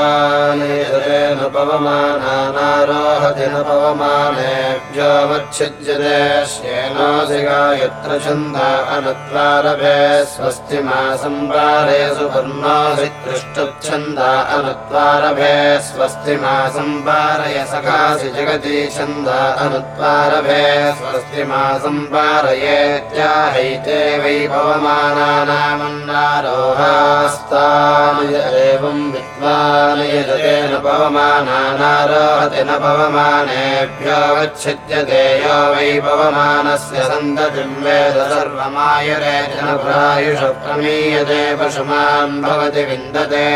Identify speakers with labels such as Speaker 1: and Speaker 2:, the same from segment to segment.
Speaker 1: पवमानानामन्वारोहानुविद्वानेन पवमानानारोहति न पवमानेभ्योऽवच्छिद्यते श्येनोऽसिगा यत्र छन्दा अनत्वारभे स्वस्ति मा संवारे सुपर्णोऽसि दृष्टुच्छन्दा अनत्वारभे स्वस्ति मा संवारय सखासि जगति छन्दा अनत्वारभे स्वस्ति मा संवारयेत्याहैते वै पवमानानामन्नारोहास्तानि एवं विद्वान् यजते न पवमानानारोहति न पवमानेभ्यो गच्छिद्यते यो वै पवमानस्य सन्ततिं वेद सर्वमायुरे जनप्रायुष प्रमीयते पशुमान् भवति विन्दते।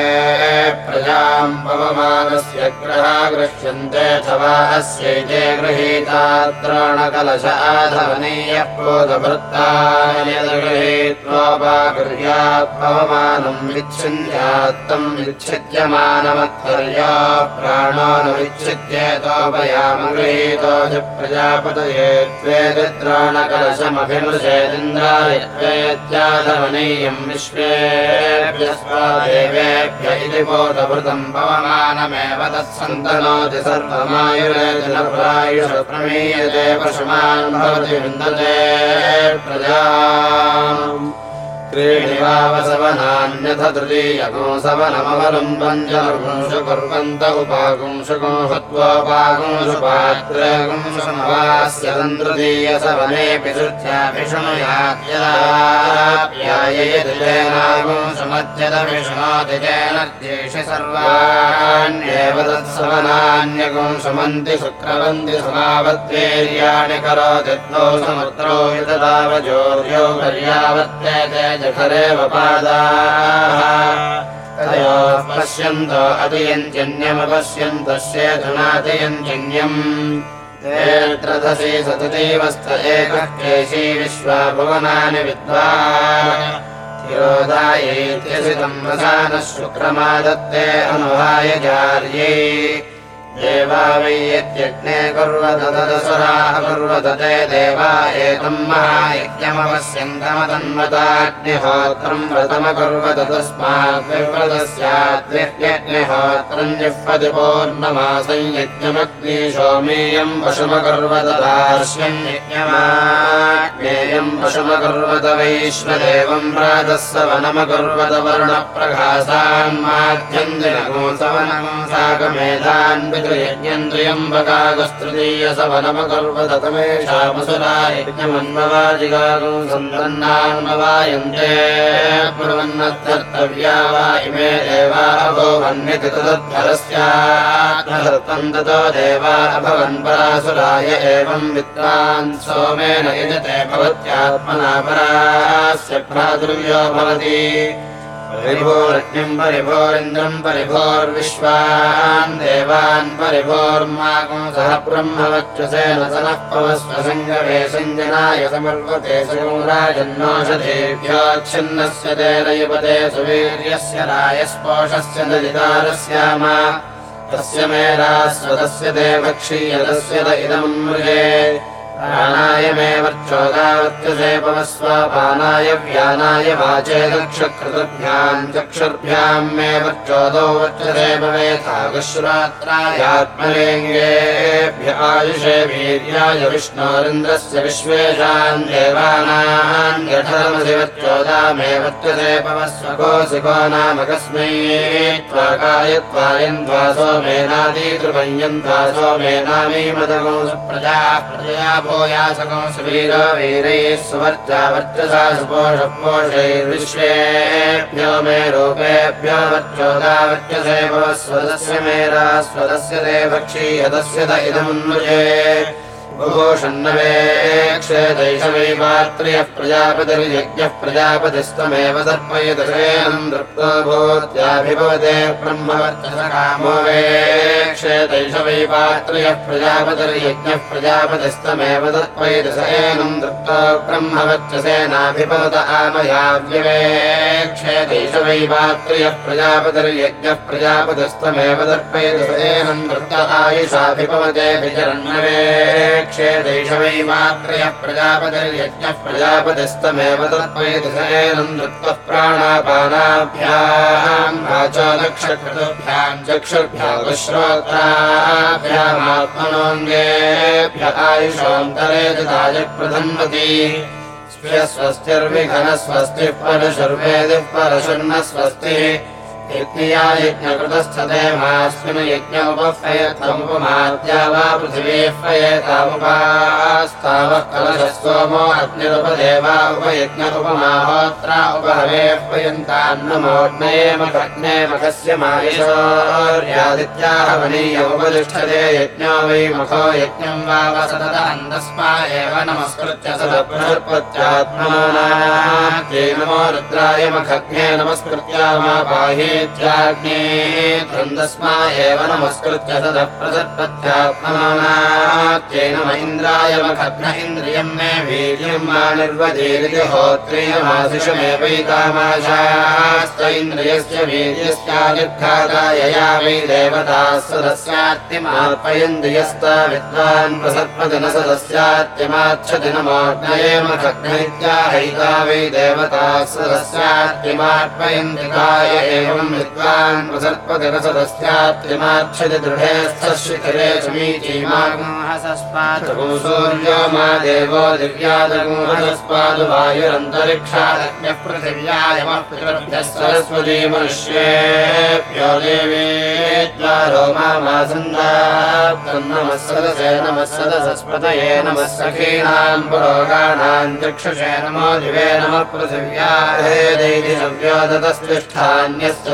Speaker 1: प्रजां पवमानस्य ग्रहा गृह्यन्ते अथवा अस्यैते गृहीताद्रोणकलश आधवनीयः पोतभृत्तानि यद्गृहीत्वोपाकुर्यात् पवमानं विच्छिन्यात्तं विच्छिद्यमानमत्पर्या प्राणो न विच्छिद्येतोपयाम गृहीतो च प्रजापतये विश्वेभ्यस्वादेवेभ्य इति बोधभृतं पवमानमेव सर्वमायुरेदिनप्रायुष प्रमीयते पशुमान् भवति विन्दते प्रजा त्रीणि वावसवनान्यथ तृतीयगुंसवनमवलम्बञ्जलगुंसु कुर्वन्त उपागुंसुगुं हत्वोपागुंसु पात्रगुंसमवास्य तन्तृतीयसवनेऽपि श्रुत्याभिषुण्याययतितेनागुंसुमज्जलविष्णोति तेन द्वेषि सर्वाण्येव तत्सवनान्यगुंसुमन्ति शुक्रवन्ति समावद्वीर्याणि करोति द्वौ समुद्रौ यतदावजोर्यो पर्यावर्तेते जठरेव पादाः तयोः पश्यन्तो अतियञ्जन्यमपश्यन्तस्येधुनातियञ्जन्यम् तेऽत्रधसि सततीवस्त एकः केशी विश्वा भुवनानि विद्वान् तिरोदायैत्यसितम् रसानः शुक्रमादत्ते अनुहाय जार्यै देवा वै यद्यज्ञे कुर्वत तदसुराः कुर्वत ते देवा एतम् महायज्ञमवस्यन्तमतन्वताग्निहोत्रम् व्रतमकुर्वत तस्माद्विव्रतस्याद्विह्यग्निहोत्रम् जिह्वति पूर्णमासं यज्ञमग्नि सोमेयम् पशुमकुर्वत दार्श्यम् यज्ञमाज्ञेयम् पशुमकुर्वत वैश्वदेवम् राजस्व वनमकुर्वत वर्णप्रकाशान्माध्यम् दिनगो सवनगोसागमेधान् यज्ञन्द्रियम्बकागस्तृतीयसवनमकर्वतमेषामसुरा यज्ञमन्मवाजिगागो सन्तन्नान्मवायन्ते ब्रुवन्नत्यर्तव्या वा इमे देवा अभोवन्निति तदत्फलस्यात्मधर्तम् ततो देवा अभवन् परासुराय एवम् विद्वान् सोमेन यजते भवत्यात्मना परास्य भ्रातृव्यो भवति परिभोरज्ञम् परिभोरिन्द्रम् परिभोर्विश्वान् देवान् परिभोर्माकम् सह ब्रह्मवक्षसेन सञ्जनाय समर्वते सुराजन्नोषधेभ्योच्छिन्नस्य तेन युपते सुवीर्यस्य रायस्पोषस्य दलितारस्याम तस्य मेरास्वतस्य ते भक्षीयतस्य त इदम् प्राणाय मे वर्चोदावर्त्यसे पवस्वापानाय व्यानाय वर्चोदौ वर्चसे भवेथागश्रात्रायात्मलेङ्गेभ्य आयुषे वीर्याय विष्णोरिन्द्रस्य विश्वेशान् देवानाम् जठरमसि वर्चोदा मे वर्चसे पवस्वकोऽसिको नाम कस्मै त्वाकाय त्वायन्द्वासो मेनादीतृपय्यन्द्वासो मेनामी मदगो प्रजा भूयासकं सुवीरो वीरैः सुवर्चा वर्चसा सुपोषपोषैर्विश्वेभ्यो मे रूपेभ्यो वर्चोदा वर्चसे भवस्वदस्य मेरा स्वदस्य ते भक्षीयदस्य त इदमुन्मुजे बुभूषण्णवेक्षेदैषवैवात्र्यः प्रजापतिर्यज्ञः प्रजापतिस्तमेव दर्पयदशेनम् दृप्तो भूत्याभिभवते ब्रह्मवर्चसकामो वेक्षेदैषवैवात्र्यः प्रजापतिर्यज्ञः प्रजापतिस्तमेव दर्पयदशेनम् दृप्तो ब्रह्मवर्चसेनाभिभवत आमयाव्यवेक्षेदैषवैवात्र्यः प्रजापतिर्यज्ञः प्रजापतिस्तमेव दर्पयदशेनम् दृप्त आयुषाभिभवते विचरण्य क्षेदैषवैमात्रयः प्रजापतिर्यज्ञः प्रजापतिस्तमेव तत्त्वैतिशयनम् नृत्वः प्राणापानाभ्याम् वाचालक्षकृतभ्याम् चक्षुर्भ्यागश्रोत्राभ्यामात्मनोऽङ्गेभ्य आयुषोऽन्तरे दायप्रधन्वति स्वस्तिर्विघनः स्वस्तिः परशुर्वेदिः परशुर्न स्वस्तिः यज्ञया यज्ञकृतस्थते मास्मिन् यज्ञ उपफयत्वमुपमाद्या वा पृथिवीः फयेतामुपास्तावः सोमो अग्निरुपदेवा उपयज्ञ उपमाहोत्रा यज्ञो वै वा वसतत अन्दस्मा एव नमस्कृत्य नमो रुद्राय मखग्ने नमस्कृत्या मा पाहि त्रन्दस्मा एव नमस्कृत्य तदः प्रदत्पथ्यात्मनात्येन महीन्द्राय मखग्न इन्द्रियम् मे वीर्यम् मा निर्वजेरिति होत्रेयमाशिषमेवैतामाशास्त इन्द्रियस्य वीर्यस्यानिर्घातायया वै देवताः सदस्यात्यमार्पयन्द्रियस्ता विद्वान् प्रसत्पति न सदस्यात्यमाच्छति नमोग्नये मखग्न इत्याहैता वै देवताः सदस्यात्यमार्पयन्दिकाय एवम् विद्वान् प्रसर्पतिरसदस्यात्रिमाच्छति दृढे शिखरे समीचीमागुंहसस्पादगो सूर्यो मा देवो मामासन्दाब्दन्नमः सदसे नमः सदसस्पतये नमः सखीनाम् पुरोगाणाम् चक्षुषे नमो दिवे नमः पृथिव्या हे दैति सव्योदतस्तिष्ठान्यस्य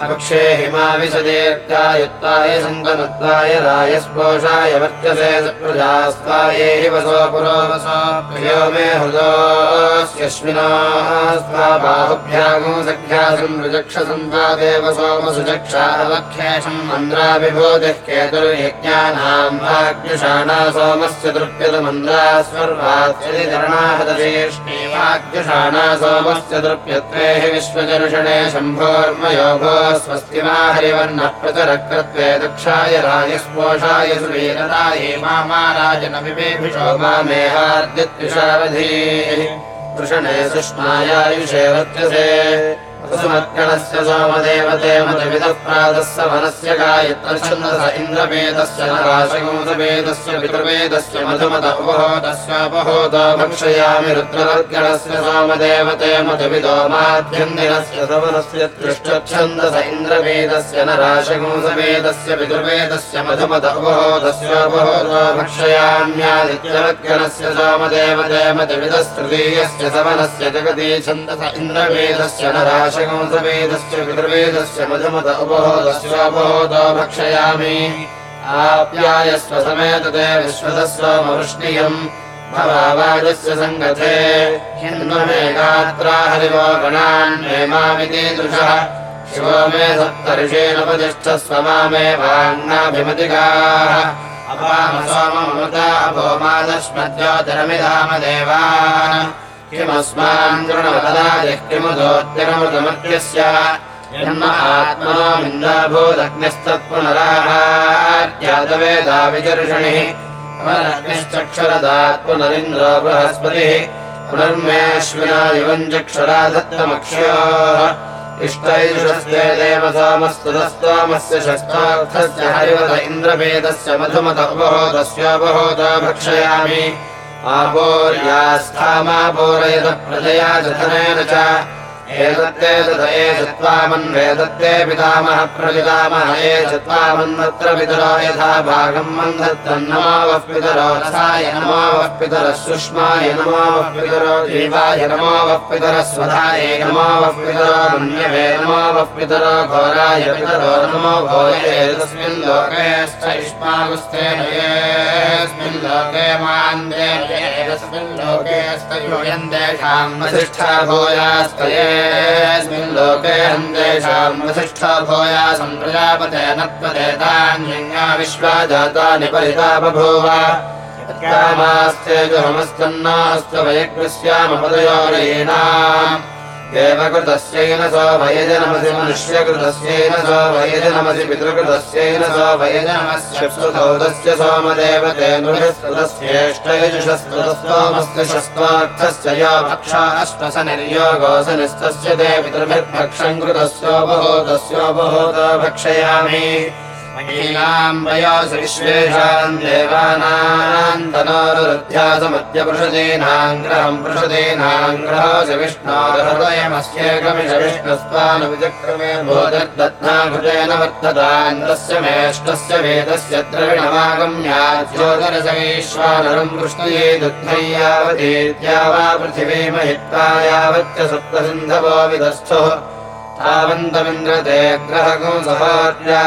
Speaker 1: भक्षे हिमाविशदेत्यायुत्ताय सङ्गनुत्ताय रायस्पोषाय वर्चसे प्रजास्त्वाये हि वसो पुरो वसो। प्रियो मे हृदोऽस्यश्विना स्वा बाहुभ्यागो सख्यासम् रुजक्षसन्वादेव सोमसुजक्षावख्येषम् मन्द्राविभूतिः केतुर्यज्ञानाम् भाग्यषाणा सोमस्य तृप्यतमन्द्रा स्वर्वात्यधिकरणाहतशेष्णे वाग्यषाणा सोमस्य तृप्यत्वे हि विश्वचर्षणे शम्भोर्मयोगो स्वस्ति मा हरिवर्णः प्रचरक्रत्वे दक्षाय राजस्पोषाय सुवीरराये मा राजनविवेभिषो मामेहार्दित्युषावधीः वृषणे सुष्मायायुषे वर्त्यसे सुमत्कणस्य सोमदेवते मदविदः प्रातस्य वनस्य गायत्रछन्दस इन्द्रवेदस्य नराशगोदवेदस्य पितृवेदस्य मधुमत उपहोदस्योपहोदो भक्षयामि रुद्रवर्गणस्य सोमदेवते मधुविदो माध्यन्दिनस्य सवनस्य त्रिष्ठच्छन्दस इन्द्रवेदस्य नराशगोदवेदस्य पितृवेदस्य मधुमत उपहोदस्योपहोदो भक्षयाम्यादित्यवर्गणस्य सोमदेवते मधुविदस्तृतीयस्य सवनस्य जगती छन्दस इन्द्रवेदस्य नराश वेदस्य पितृवेदस्य मधुमत उपहोदस्योपहोदो भक्षयामि। आप्यायस्व समेतते विश्वतस्वमवृष्णियम् भवावाजस्य सङ्गते हिन्वमेकात्रा हरिवो गणान्मेमामितीदृशः शिवो मे सप्तर्षेणपतिष्ठस्व मामे वाङ्नाभिमतिगाः। अपामसोममृता अपोमादश्मद्योतिरमिधामदेवान् किमस्मान् कृणवदायः किमुदोत्यरमृतमर्त्यस्य जन्म आत्मनोमिन्दाभूदग्निस्तत्पुनराहाद्यादवेदा विचर्षणिः पुनरग्निश्चक्षरदात् पुनरिन्द्रो बृहस्पतिः सोमस्तुतस्तोमस्य षष्ठार्थस्य हरिवत इन्द्रवेदस्य मधुमत उपहोदस्योपहोद भक्षयामि आपोर्यास्थामापोरयत प्रजया जधनेन च एतत्ते तदये चत्वामन्वेदत्ते पितामह प्रपितामह ये चत्वामन्वत्र पितरो यथा भागम् मन्धत्तन्नमावः पितरो रसाय नमावः पितरः सुष्माय नमावः पितरो देवाय नमावः पितरः स्वधाय नमावः पितरो मन्यवे नमावः पितरो घोराय पितरो नमो येऽस्मिन् लोके मान्देन येऽस्मिन् लोकेस्तयोऽयम् तेषाम् वसिष्ठा भूयास्तये ेऽस्मिन् लोके हन्देषाम् वसिष्ठो भूया सम्प्रजापते नत्वदेतान्यन्या विश्वा जातानि परिता बभूव। कामास्तेजहमस्तन्नास्तु वयकृस्यामपदयोरेणाम् देवकृतस्यैन सो भयजनमसि मनुष्यकृतस्यैन सो भयजनमसि पितृकृतस्यैन सो भयजनमस्यस्तुतौदस्य सोमदेवते नृभिस्तुतस्येष्टयजुषस्तुतस्तोमस्य शस्त्वार्थस्य यो भक्षा अष्टस निर्योगोऽसनिस्तस्य ते पितृभिर्भक्षम् कृतस्योपहोतस्योपहोत भक्षयामि विश्वेषाम् देवानाम् तनोरुध्यासमद्यपृषदीनाम् ग्रहम् पृषदीनाम् ग्रहोऽसि विष्णोर्हृदयमस्येकमिष विष्णुस्त्वानुविचक्रमे भूतर्दत्नाघृतेन वर्ततान्तस्य मेष्टस्य वेदस्य द्रविणमागम्याज्योतिरसमीश्वानरम् कृष्णये दुग्धै यावतीत्या वा पृथिवीमहित्वा यावत्य सप्तसिन्धवो विदस्थुः तावन्तमिन्द्रते ग्रहगो सहार्या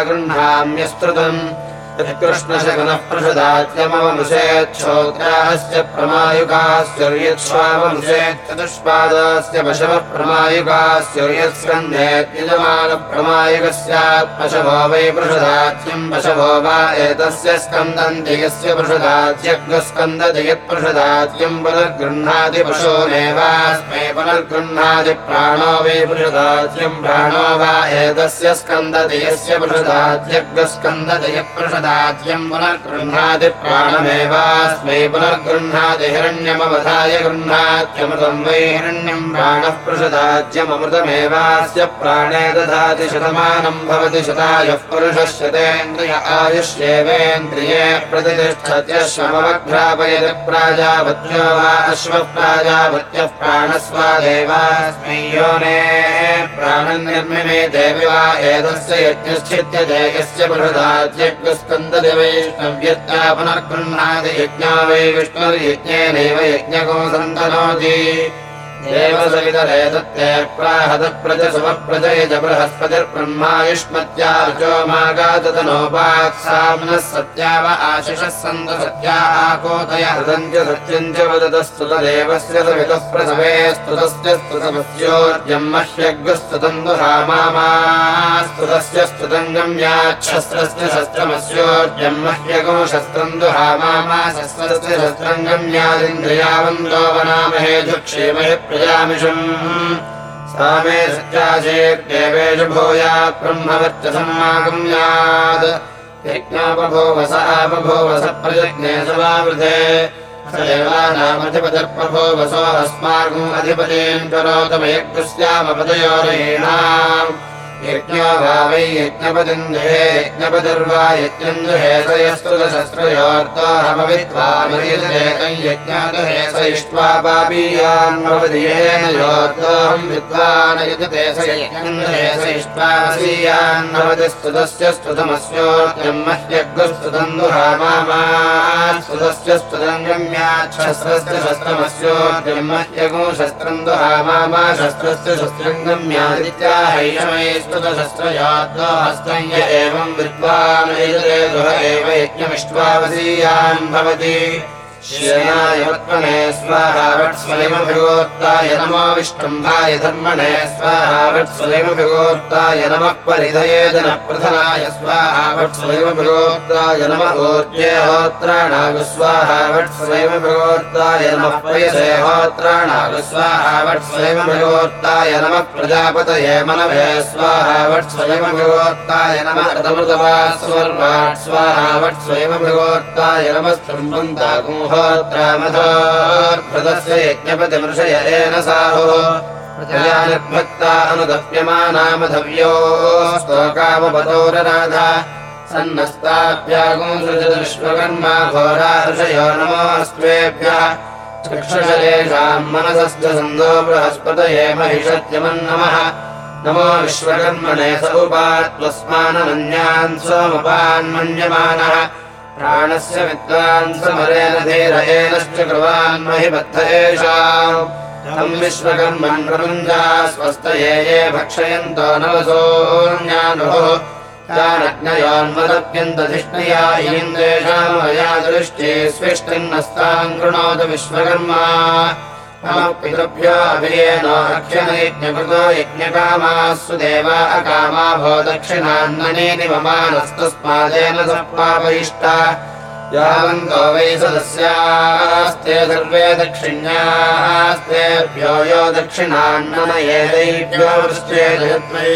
Speaker 1: पृषदात्यमवमुषेच्छोद्राहस्य प्रमायुगाश्चर्यच्छावमुषेच्चतुष्पादास्य पशवः प्रमायुगाश्चर्यस्कन्धेत्यजमानप्रमायुगस्यात् पशवो वै पृषदात्यम् पशवो वा एतस्य स्कन्दन्ति यस्य पृषदात्यग्स्कन्दति यत्पृषदात्यम् पुनर्गृह्णाति पशोनेवास्मै पुनर्गृह्णाति प्राणो वै पृषदात्यम् प्राणो वा एतस्य स्कन्दति यस्य पृषदात्यग्स्कन्दति यत्पृषदा राज्यम् पुनर्गृह्णाति प्राणमेवास्मै पुनर्गृह्णाति हिरण्यमवधाय गृह्णात्यमृतम् वै हिरण्यम् प्राणः पृषदाज्यमृतमेवास्य प्राणे दधाति शतमानम् भवति शतायुः पुरुषश्यतेन्द्रिय आयुष्येवेन्द्रिये प्रतिष्ठत्यश्वमवघ्रापयति प्राजापत्यो वा अश्वः प्राजापत्यः प्राणस्वादेवास्मै योने प्राणम् निर्मिमे देवि वा एतस्य यज्ञश्चित्यते यस्य बृहदाज्यग्रस्त वैष्णव्यत्या पुनर्गृह्णाति यज्ञा वै विष्णुर्यज्ञेनैव यज्ञको व आशिषः सन्त सत्या आकोदय हृदम् च सत्यम् च वदतस्तुतदेवस्य सवितः प्रसवे स्तुतस्य स्तुतमस्योर्जम् मह्यग्स्तुतम् दुहामास्तुतस्य स्तुतम् गम्याच्छस्त्रस्य शस्त्रमस्योर्जम् मह्यगो शस्त्रम् दुहामामा शस्त्रस्य शस्त्रम् गम्यादिन्द्रियावन्दो वनामहे दुक्षेमहि प्रजामिषम् सा मे सत्याचेर्देवेषु भूयात् ब्रह्मवर्चसमागम्यात् यज्ञापभूवस आपभूवस प्रयज्ञे समावृते स देवानामधिपतिर्प्रभूवसो अस्माकम् अधिपतीम् करोतमयज्ञस्यामपदयोरेणाम् यज्ञो वा वै यज्ञपतिन्दुहे यज्ञपतिर्वा यज्ञन्दुहे स यस्तुतशस्त्रयोर्तोऽहमविद्वामरीतरेकम् यज्ञादुहे स इष्ट्वा पापीयान् भवति येन योर्तोऽहम् विद्वान् यजते स यज्ञन्दुहे स इष्ट्वा वसीयान् भवति स्तुतस्य स्तुतमस्योर्जम् मह्यग्स्तुतम् दुहामामा स्तुतस्य स्तुतम् गम्याच्छस्त्रस्य शस्त्रमस्योर्जम् मह्यगो शस्त्रम् दुहामामा शस्त्रस्य शस्त्रम् गम्यादित्याहैषमे य एवम् विद्वान् गृह एव यज्ञमिष्ट्वावसीयान् भवति श्रेयायवत्मने स्वाहावत्स्वयमभिगोत्ताय नमो विष्टम्भाय धर्मणे स्वाहावत्स्वयमभिगोत्ताय नमः परिधये जनप्रथनाय स्वाहावत्स्वयमभिगोत्ताय नम ऊर्जे होत्राणागु स्वाहावत्स्वयमभिगोत्ताय नमः पयसे होत्राणागु स्वाहावत्स्वयमभिगोत्ताय नमः प्रजापतये मनवे स्वाहावत्स्वयमभिगोत्ताय नमः रतमृतवा स्वर्वाट् स्वाहावत्स्वयमभिगोत्ताय नमः स्तम्भन्तागुं होत्रामथोर्भृतस्य यज्ञपतिमृषय येन साहुः प्रजानिर्भक्ता अनुदप्यमानामधव्यो स्तोकामपतोरनाथ सन्नस्ताभ्यागुंसृजविश्वकर्मा घोरा ऋषयो नमोऽस्त्वेभ्यः। चक्षुषलेषाम् मनसश्च सन्दो बृहस्पतये महिषत्यमन् नमः विश्वकर्मणे स उपात्वस्मानमन्यान् सोमपान्मन्यमानः प्राणस्य विद्वान् समरेण धीरयेनश्च महिबद्ध एषाम् तम् विश्वकर्मन् प्रपञ्चा स्वस्तये ये भक्षयन्तो नवसोऽन्यानुः। जानज्ञयोन्मदप्यन्तधिष्णया इन्द्रेषामया दृष्टे स्विष्टिन्नस्ताम् कृणोतु विश्वकर्मा यज्ञकामास्तु देवा ममानस्तस्मादेन सपापयिष्टा यावन्तो वै सदस्यास्ते सर्वे दक्षिण्यास्तेभ्यो यो दक्षिणान्ननयेदैभ्यो वृष्टेश्वकर्मणानि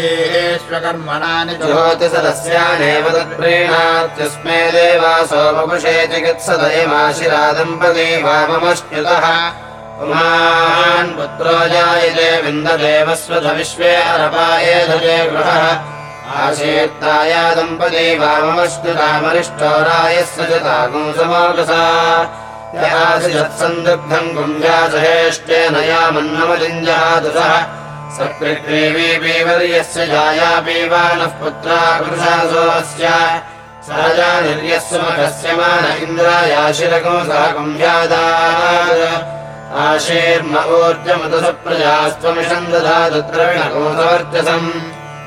Speaker 1: जुहोति सदस्यानेव तत्प्रीणात्यस्मे देवासो वपुषे चिकित्सदयमाशिरादम्पती वाममश्च्युतः पुमान् पुत्रो जायते विन्ददेवस्वध विश्वे अरपाये धजे गृहः। आशीर्ताया दम्पती वाममश्नुतामरिष्टो रायस्य च गुञ्जासहेष्टेन यामन्नमलिञ्जहादुषः सकृग्रीवीवर्यस्य जायापीवानः पुत्रा कृशासोऽस्य सहजानिर्यस्य मखस्य मान इन्द्रायाशिरगुंसः गुञ्जादात् आशीर्म ऊर्जमुदसप्रजास्त्वमिषम् दधातु द्रविणगोसवर्चसम्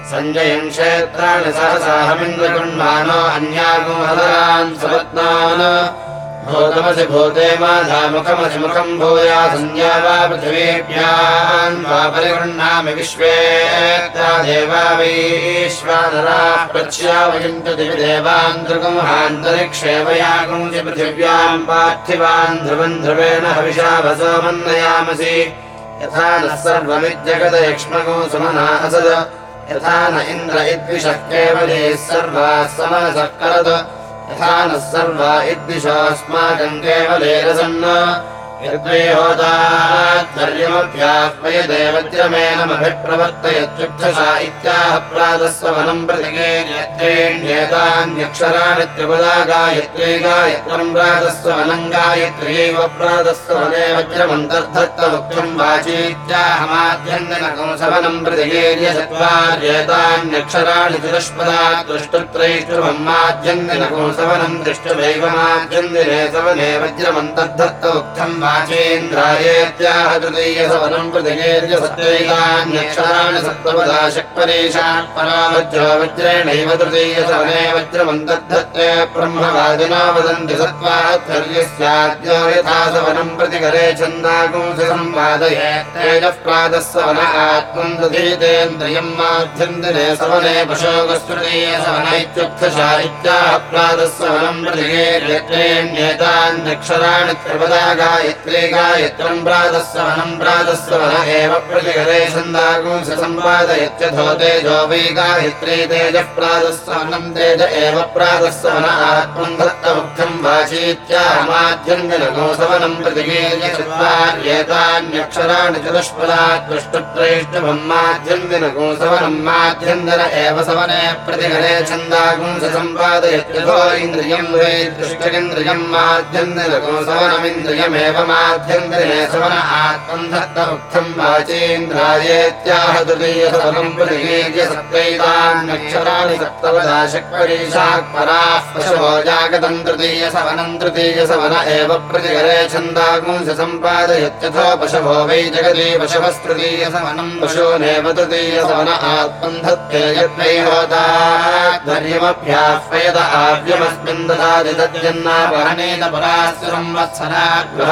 Speaker 1: सञ्जयम् क्षेत्राणि सहसाहमिन्द्रगुण्मानो अन्यागुमहरान् सपत्नान् भूतमसि भूते माधामुखमसि मुखम् भूया सञ्ज्ञा वा पृथिवीभ्याम् वा परिगृह्णामि विश्वे देवा वैश्वानराः प्रत्यावयन्त दिवि देवान् दृगुंहान्तरिक्षेवयागुंसि पृथिव्याम् पार्थिवान् ध्रुवम् ध्रुवेण हविषा वसो मन्नयामसि। यथा नः सर्वमिज्जगदयक्ष्मगो सुमना असद यथा न इन्द्र इद्विषः केवले सर्वाः समनसः करद यथा नः सर्वा इद्दिशोऽस्माकम् केवलेरसन्न यद्वयोदाद्वर्यमभ्याह्वयदेवज्रमेणमभिप्रवर्तयत्युक्षसा इत्याह प्रातस्वनम् प्रतिगेत्येतान्यक्षराणि त्रिपदा गायत्री गायत्रम् प्रातस्वनम् गायत्र्यैव प्रातस्वने वज्रमन्तर्धत्तमुख्यम् वाचीत्याहमाध्यन्दिनकंसवनम् प्रतिगेर्य चत्वार्येतान्यक्षराणि चतुष्पदा दृष्टुत्रैष्टुभम् माध्यन्दिनकंसवनम् दृष्टुभैव माध्यन्दिने सवने वज्रमन्तर्धत्त उक्थम् वाचेन्द्रायेत्याह तृतीयसवनम् प्रतिगेर्य सत्यैतान्यक्षराणि वज्रेणैव तृतीयसवने वज्रमन्तर्धत्ते ब्रह्मवादिना वदन्ति सत्त्वाद्धर्यस्याद्यो यथा सवनम् प्रतिकरे छन्दागुंसि सम्पादये तेजः प्रातः सवन आत्मम् दधीतेन्द्रियम् माध्यन्दिने सवने पशोगस्तृतीयसवन इत्युक्तशा इत्याह प्रातः सवनम् प्रतिगेर्यत्रेण्येतान्यक्षराणि त्रिपदा प्रातस्वनम् प्रातस्वन एव प्रतिकरे छन्दागुंसि सम्पादयत्यथो तेजो गायत्री तेजः एव प्रातस्वन आत्मम् दत्तमुक्तम् वाचीत्याहमाध्यन्दिनगोसवनम् प्रतिगेर्य चत्वार्येतान्यक्षराणि चतुष्पदात् दृष्टुत्रैष्टभम् माध्यन्दिनगोसवनम् माध्यन्दन एव सवने प्रतिगरे छन्दागुंसि सम्पादयत्यथो इन्द्रियम् वै दृष्टिरिन्द्रियम् माध्यन्दिनगोसवनमिन्द्रियमेव माध्यन्दिने सवन आत्मम् दत्तमुक्तम् वाचेन्द्रायेत्याह तृतीयसवनम् प्रतिगेर्य सत्त्वैतान्यक्षराणि सप्तवदा शक्वरीशात् पराः पशवो जागतम् तृतीयसवनम् तृतीयसवन एव प्रतिगरे छन्दागुंसि सम्पादयत्यथो पशवो वै जगति पशवस्तृतीयसवनम् पशूनेव तृतीयसवन आत्मम् धत्ते यद्वै होतार्यमभ्याह्वयद आव्यमस्मिन् ददाति तद्यन्नापहनेन परास्य संवत्सरा गृह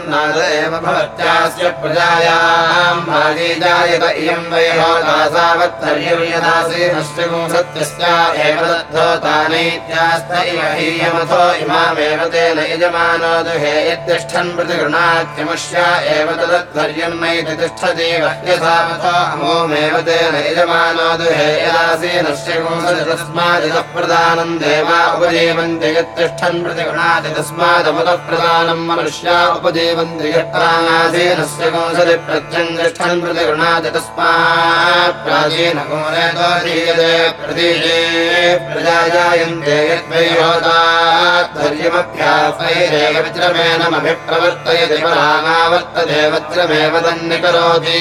Speaker 1: तन्नाद एव भवत्यास्य प्रजायाम् भागीजायत इयम् यदासीनस्य सत्यस्या एव दद्धोतानैत्यास्त इव हीयमथो इमामेव तेन यजमानो दुहे यत्तिष्ठन् प्रतिगृणात्यमुष्या एव तदध्वर्यम् नैति तिष्ठति यथावथो अमोमेव तेन यजमानो दुहे यदासीनस्य तस्मादितः प्रदानम् देवा उपजीवन्ति यत्तिष्ठन् प्रतिगृणाति तस्मादमुतः प्रदानम् मनुष्या उपजीवन्ति यत्रानासीनस्य कोसरि प्रत्यङ्गिष्ठन् प्रतिगृणाति तस्मात् प्राचीनकोरेतो धीयते प्रतीये प्रजायन्ते यद्वैहोताद्धर्यमभ्यासैरेव वित्रमेनमभिप्रवर्तयति परामावर्तते वज्रमेव तन्निकरोति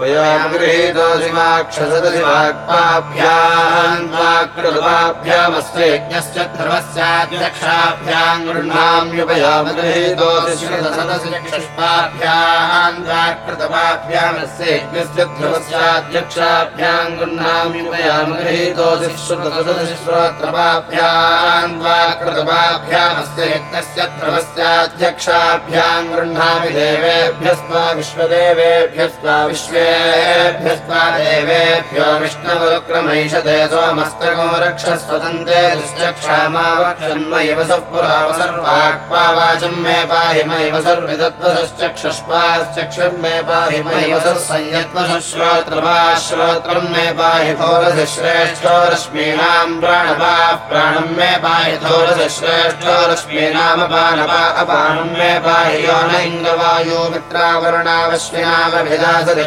Speaker 1: वयागृहीतोऽसि वाक्षसदसि वाक्पाभ्याम् वाक्कृतपाभ्यामस्य यज्ञस्य धर्मस्याध्यक्षाभ्याम् गृह्णाम्युपयामगृहीतोऽसि श्रुतसदसि चक्षुष्पाभ्याम् वाक्कृतपाभ्यामस्य यज्ञस्य धर्मस्याध्यक्षाभ्याम् गृह्णाम्युपयामगृहीतोऽसि श्रुतसदसि श्रोत्रपाभ्याम् वाक्कृतपाभ्यामस्य यज्ञस्य धर्मस्याध्यक्षाभ्याम् गृह्णामि देवेभ्यस्वा विश्वदेवेभ्यस्वा विश्वे देवेभ्यस्त्वा देवेभ्यो विष्णवरुक्रमैषते सोमस्तको रक्षस्वतन्ते दुश्चक्षामावक्षन्मयिव सर्वाक्पावाचम् मे पाहि मयिव सर्विदत्वश्चक्षुष्पाश्चक्षुर् मे पाहि मयिव सः श्रोत्रम् मे पाहि थोरसि श्रेष्ठो रश्मीनाम् प्राणवाः प्राणम् मे पाहि थोरसि श्रेष्ठो रश्मीनामपानवा अपानम् मे पाहि यो न इन्द्रवायो मित्रावरुणावश्विनामभिदासति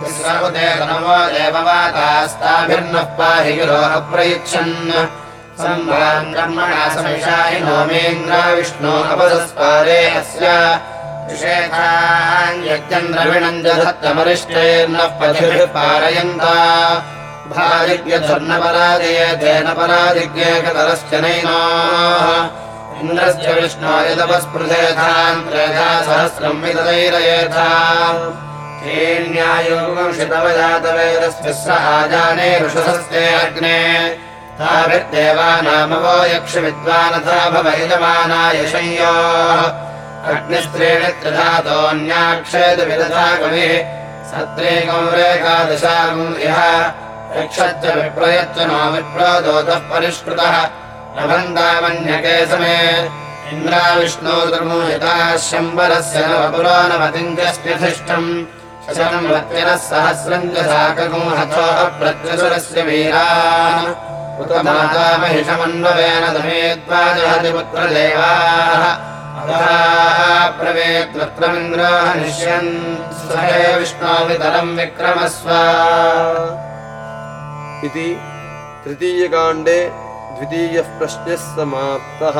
Speaker 1: तिस्रवते नमो देववातास्ताभिर्नः पाहि गिरोः प्रयुच्छन् सम्भ्राम् कर्मणा समिषायिनो मेन्द्रा विष्णो अपसस्पारे अस्य। विषेधान्यज्ञम् द्रविणम् जधत्तमरिष्टैर्नः पथिभिः पारयन्ता भाजिज्ञधर्नपराजये तेन पराजिज्ञे कतरश्च नैनाः। इन्द्रस्य विष्णो यदपस्पृथेथाम् त्रेधा सहस्रम् वितदैरयेथा ेण्यायोगुंशितवजातवेदस्य स आजाने ऋषसस्ते अग्ने। ताभिर्देवानामवो यक्षविद्वानथा भवयजमाना यशंयोः अग्निस्त्रीणि त्रिधातोऽन्याक्षेदविदधा कविः। सत्रेकौरेकादशागुम् इह। यक्षच्च विप्रयच्च नो विप्रोदोतः परिष्कृतः। नभन्दामन्यके समे इन्द्राविष्णो धर्मोहिताः शम्बरस्य नवपुरो नवतिञ्जस्त्यधिष्ठम् शतम् वत्यनः सहस्रम् च साकगो हथो अप्रत्यसुरस्य वीरान् पुत्रदेवाः। प्रवेद्वत्रमिन्द्रो हनिष्यन् सहे विष्णोवितरम् विक्रमस्व।
Speaker 2: इति तृतीयकाण्डे द्वितीयः प्रश्नः समाप्तः